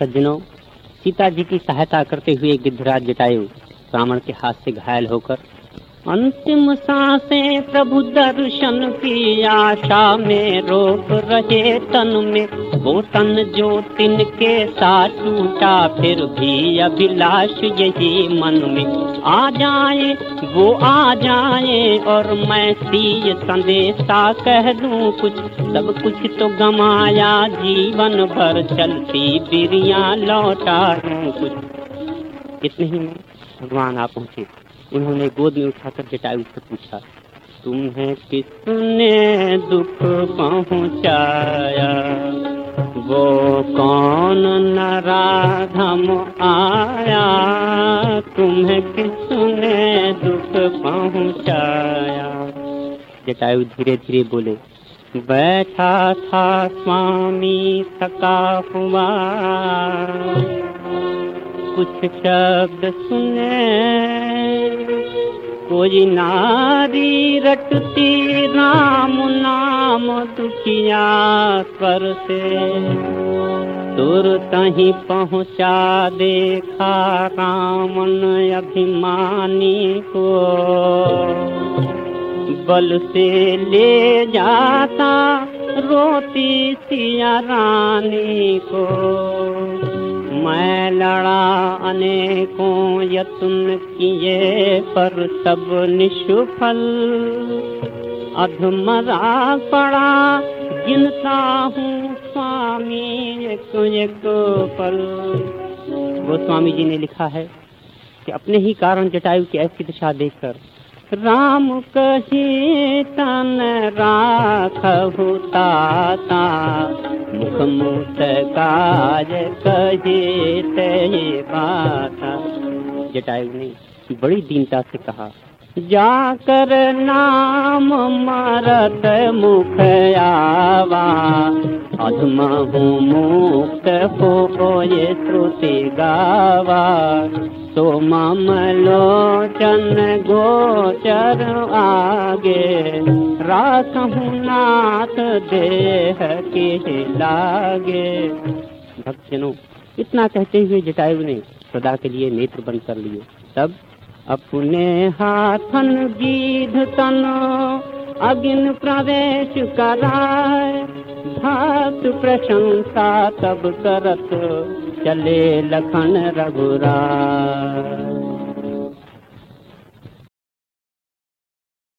सज्जनों सीता जी की सहायता करते हुए गिद्धराज जटायु रावण के हाथ से घायल होकर अंतिम साँसें प्रभु दर्शन की आशा में रोक रहे तन में। वो तन जो तिनके साथ टूटा, फिर भी अभिलाष यही मन में। आ जाए, वो आ जाए और मैं सी संदेशा कह दूँ कुछ। सब कुछ तो गमाया, जीवन भर चलती बिरिया लौटा कुछ। इतने ही भगवान आ पहुँचे। उन्होंने गोद में उठाकर जटायु से पूछा, तुम्हें किसने दुख पहुँचाया? वो कौन नराधम आया? तुम्हें किसने दुख पहुँचाया? जटायु धीरे धीरे बोले, बैठा था स्वामी, थका हुआ। कुछ शब्द सुने कोई नारी रटती राम नाम दुखिया स्वर से। तुरत ही पहुँचा देखा रामन अभिमानी को। बल से ले जाता रोती सिया रानी को। मैं लड़ा अनेकों यत्न किए पर सब निष्फल। अधमरा पड़ा, गिनता हूँ स्वामी एक एक पल। गोस्वामी जी ने लिखा है कि अपने ही कारण जटायु की ऐसी दशा देखकर, राम कही, तन राखहु ताता। मुख मुत काज कहे ते बाता। जटायु ने बड़ी दीनता से कहा। जाकर नाम मरत मुख आवा। अधम हूँ मुक्त हो ये श्रुति गावा। तो मम लोचन गोचर आगे। राखहु नाथ देह के लागे भक्तजनों, इतना कहते हुए जटायु ने सदा के लिए नेत्र बंद कर लिए। तब अपने हाथन गीध तन अगिन प्रवेश कराए। भक्त प्रशंसा तब करत चले लखन रघुरा